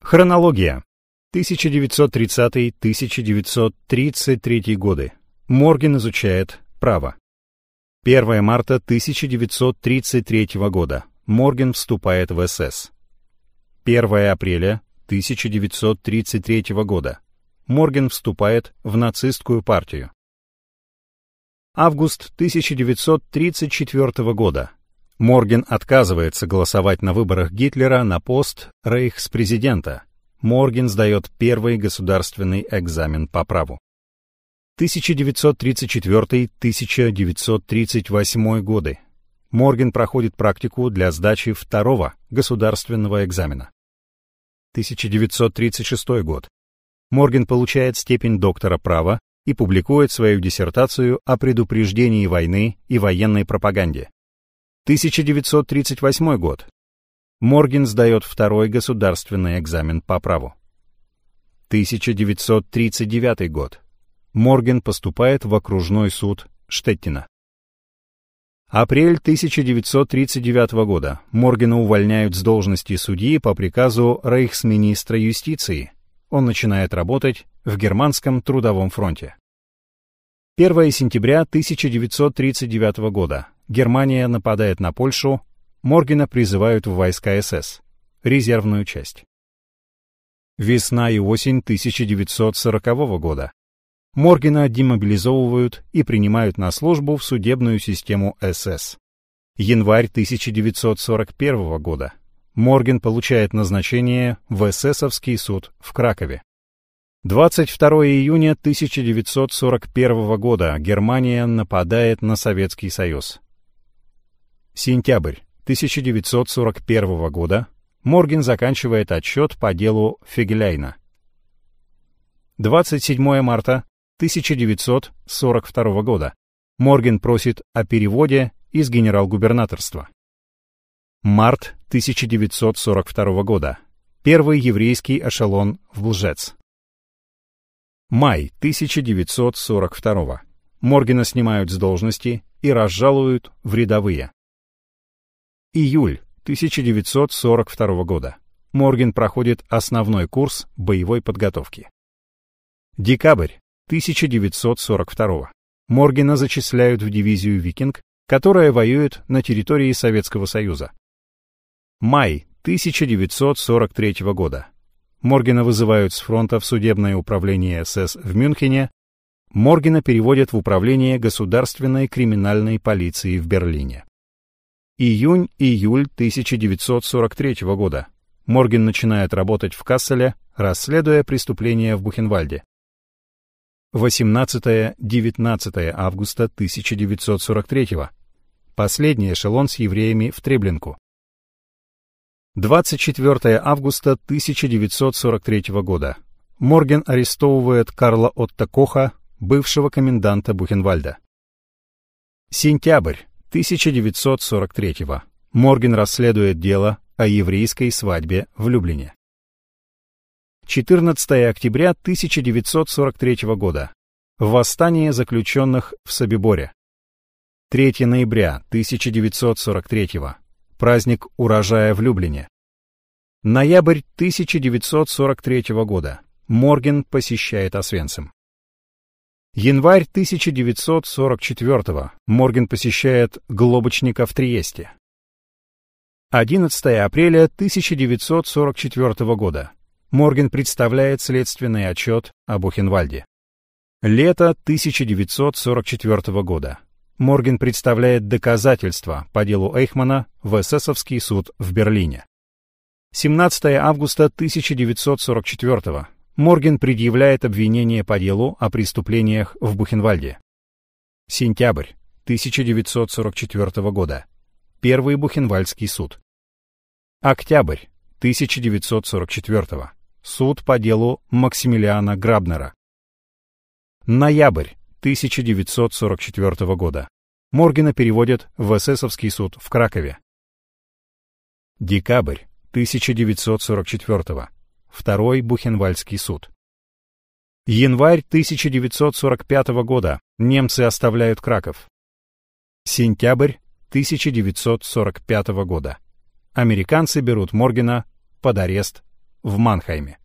Хронология. 1930-1933 годы. Морген изучает право. 1 марта 1933 года. Морген вступает в СС. 1 апреля 1933 года. Морген вступает в нацистскую партию. Август 1934 года. Морген отказывается голосовать на выборах Гитлера на пост рейхспрезидента. Морген сдает первый государственный экзамен по праву. 1934-1938 годы. Морген проходит практику для сдачи второго государственного экзамена. 1936 год. Морген получает степень доктора права и публикует свою диссертацию о предупреждении войны и военной пропаганде. 1938 год. Морген сдает второй государственный экзамен по праву. 1939 год. Морген поступает в окружной суд Штеттина. Апрель 1939 года. Моргена увольняют с должности судьи по приказу рейхсминистра юстиции. Он начинает работать в Германском трудовом фронте. 1 сентября 1939 года. Германия нападает на Польшу, Моргена призывают в войска СС, резервную часть. Весна и осень 1940 года. Моргена демобилизовывают и принимают на службу в судебную систему СС. Январь 1941 года. Морген получает назначение в эсэсовский суд в Кракове. 22 июня 1941 года Германия нападает на Советский Союз. Сентябрь 1941 года. Морген заканчивает отчет по делу Фегеляйна. 27 марта 1942 года. Морген просит о переводе из генерал-губернаторства. Март 1942 года. Первый еврейский эшелон в Лжец. Май 1942. Моргена снимают с должности и разжалуют в рядовые. Июль 1942 года. Морген проходит основной курс боевой подготовки. Декабрь 1942. Моргена зачисляют в дивизию «Викинг», которая воюет на территории Советского Союза. Май 1943 года. Моргена вызывают с фронта в судебное управление СС в Мюнхене. Моргена переводят в управление государственной криминальной полиции в Берлине. Июнь-июль 1943 года. Морген начинает работать в Касселе, расследуя преступления в Бухенвальде. 18-19 августа 1943 Последний эшелон с евреями в Треблинку. 24 августа 1943 года. Морген арестовывает Карла Отто Коха, бывшего коменданта Бухенвальда. Сентябрь 1943 -го. Морген расследует дело о еврейской свадьбе в Люблине. 14 октября 1943 года. Восстание заключенных в Собиборе. 3 ноября 1943 Праздник урожая в Люблине. Ноябрь 1943 года. Морген посещает Освенцим. Январь 1944 Морген посещает Глобочника в Триесте. 11 апреля 1944 года. Морген представляет следственный отчет о Бухенвальде. Лето 1944 года. Морген представляет доказательства по делу Эйхмана в эсэсовский суд в Берлине. 17 августа 1944 Морген предъявляет обвинение по делу о преступлениях в Бухенвальде. Сентябрь 1944 года. Первый Бухенвальдский суд. Октябрь 1944. Суд по делу Максимилиана Грабнера. Ноябрь 1944 года. Моргена переводят в эсэсовский суд в Кракове. Декабрь 1944 Второй Бухенвальдский суд. Январь 1945 года. Немцы оставляют Краков. Сентябрь 1945 года. Американцы берут Моргена под арест в Манхайме.